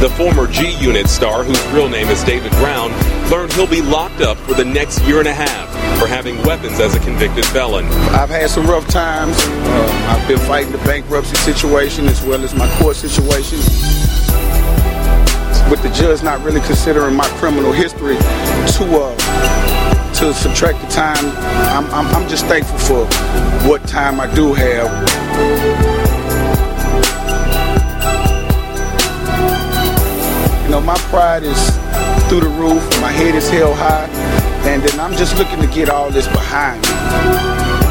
The former G Unit star, whose real name is David Brown, learned he'll be locked up for the next year and a half for having weapons as a convicted felon. I've had some rough times. Uh, I've been fighting the bankruptcy situation as well as my court situation. With the judge not really considering my criminal history to uh, to subtract the time, I'm, I'm, I'm just thankful for what time I do have. Know, my pride is through the roof, my head is held high, and then I'm just looking to get all this behind me.